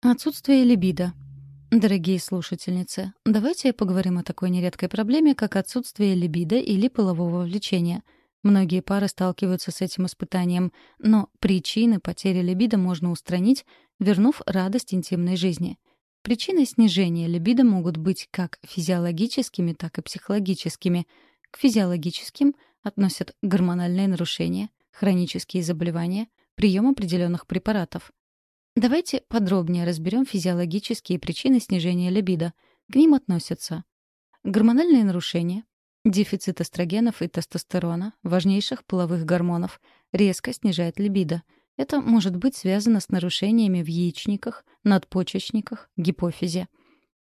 Отсутствие либидо. Дорогие слушательницы, давайте поговорим о такой нередкой проблеме, как отсутствие либидо или полового влечения. Многие пары сталкиваются с этим испытанием, но причины потери либидо можно устранить, вернув радость интимной жизни. Причины снижения либидо могут быть как физиологическими, так и психологическими. К физиологическим относят гормональные нарушения, хронические заболевания, прием определенных препаратов. Давайте подробнее разберем физиологические причины снижения либидо. К ним относятся гормональные нарушения, дефицит эстрогенов и тестостерона, важнейших половых гормонов, резко снижает либидо. Это может быть связано с нарушениями в яичниках, надпочечниках, гипофизе.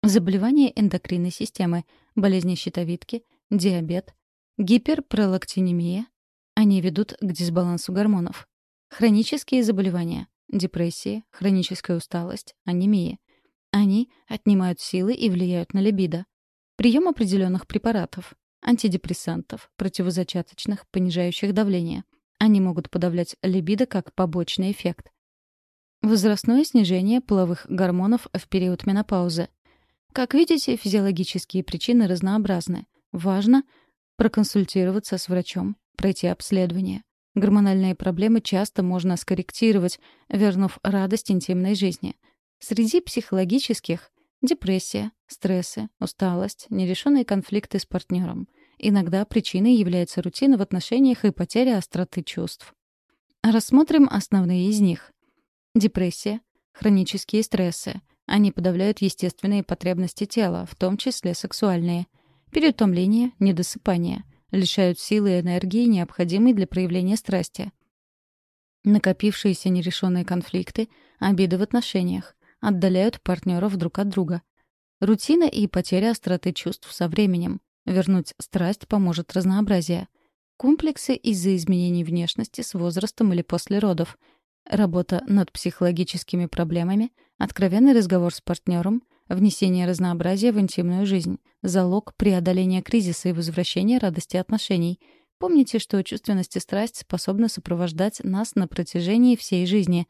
Заболевания эндокринной системы, болезни щитовидки, диабет, гиперпролактинемия. Они ведут к дисбалансу гормонов. Хронические заболевания, депрессия, хроническая усталость, анемия. Они отнимают силы и влияют на либидо. Прием определенных препаратов, антидепрессантов, противозачаточных, понижающих давление. Они могут подавлять либидо как побочный эффект. Возрастное снижение половых гормонов в период менопаузы. Как видите, физиологические причины разнообразны. Важно проконсультироваться с врачом, пройти обследование. Гормональные проблемы часто можно скорректировать, вернув радость интимной жизни. Среди психологических — депрессия, стрессы, усталость, нерешенные конфликты с партнером. Иногда причиной является рутина в отношениях и потеря остроты чувств. Рассмотрим основные из них. Депрессия, хронические стрессы. Они подавляют естественные потребности тела, в том числе сексуальные. Переутомление, недосыпание — лишают силы и энергии, необходимой для проявления страсти. Накопившиеся нерешенные конфликты, обиды в отношениях, отдаляют партнеров друг от друга. Рутина и потеря остроты чувств со временем. Вернуть страсть поможет разнообразие. Комплексы из-за изменений внешности с возрастом или после родов. Работа над психологическими проблемами, откровенный разговор с партнером, Внесение разнообразия в интимную жизнь — залог преодоления кризиса и возвращения радости отношений. Помните, что чувственность и страсть способны сопровождать нас на протяжении всей жизни.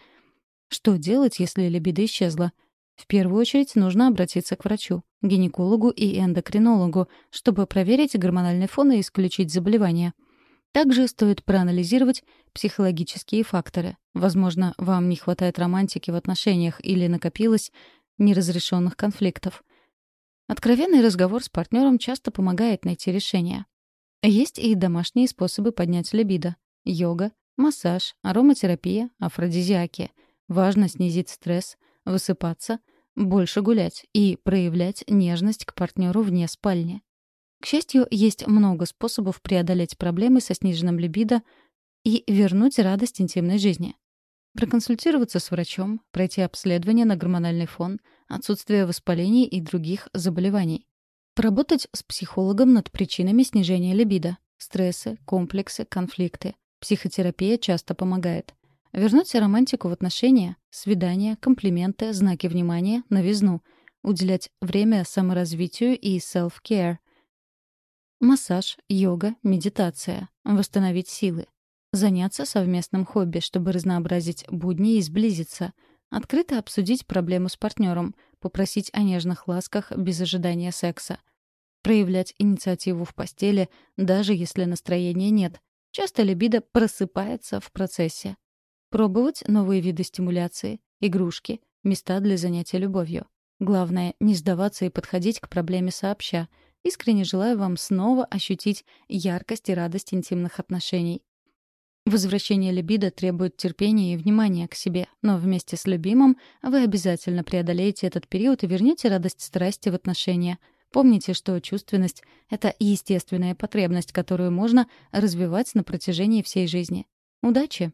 Что делать, если либидо исчезла? В первую очередь нужно обратиться к врачу, гинекологу и эндокринологу, чтобы проверить гормональный фон и исключить заболевания. Также стоит проанализировать психологические факторы. Возможно, вам не хватает романтики в отношениях или накопилось неразрешенных конфликтов. Откровенный разговор с партнером часто помогает найти решение. Есть и домашние способы поднять либидо. Йога, массаж, ароматерапия, афродизиаки. Важно снизить стресс, высыпаться, больше гулять и проявлять нежность к партнеру вне спальни. К счастью, есть много способов преодолеть проблемы со сниженным либидо и вернуть радость интимной жизни. Проконсультироваться с врачом, пройти обследование на гормональный фон, отсутствие воспалений и других заболеваний. Поработать с психологом над причинами снижения либидо. Стрессы, комплексы, конфликты. Психотерапия часто помогает. Вернуть романтику в отношения, свидания, комплименты, знаки внимания, новизну. Уделять время саморазвитию и self-care. Массаж, йога, медитация. Восстановить силы. Заняться совместным хобби, чтобы разнообразить будни и сблизиться. Открыто обсудить проблему с партнером, попросить о нежных ласках без ожидания секса. Проявлять инициативу в постели, даже если настроения нет. Часто либидо просыпается в процессе. Пробовать новые виды стимуляции, игрушки, места для занятия любовью. Главное — не сдаваться и подходить к проблеме сообща. Искренне желаю вам снова ощутить яркость и радость интимных отношений. Возвращение либидо требует терпения и внимания к себе, но вместе с любимым вы обязательно преодолеете этот период и вернете радость страсти в отношения. Помните, что чувственность — это естественная потребность, которую можно развивать на протяжении всей жизни. Удачи!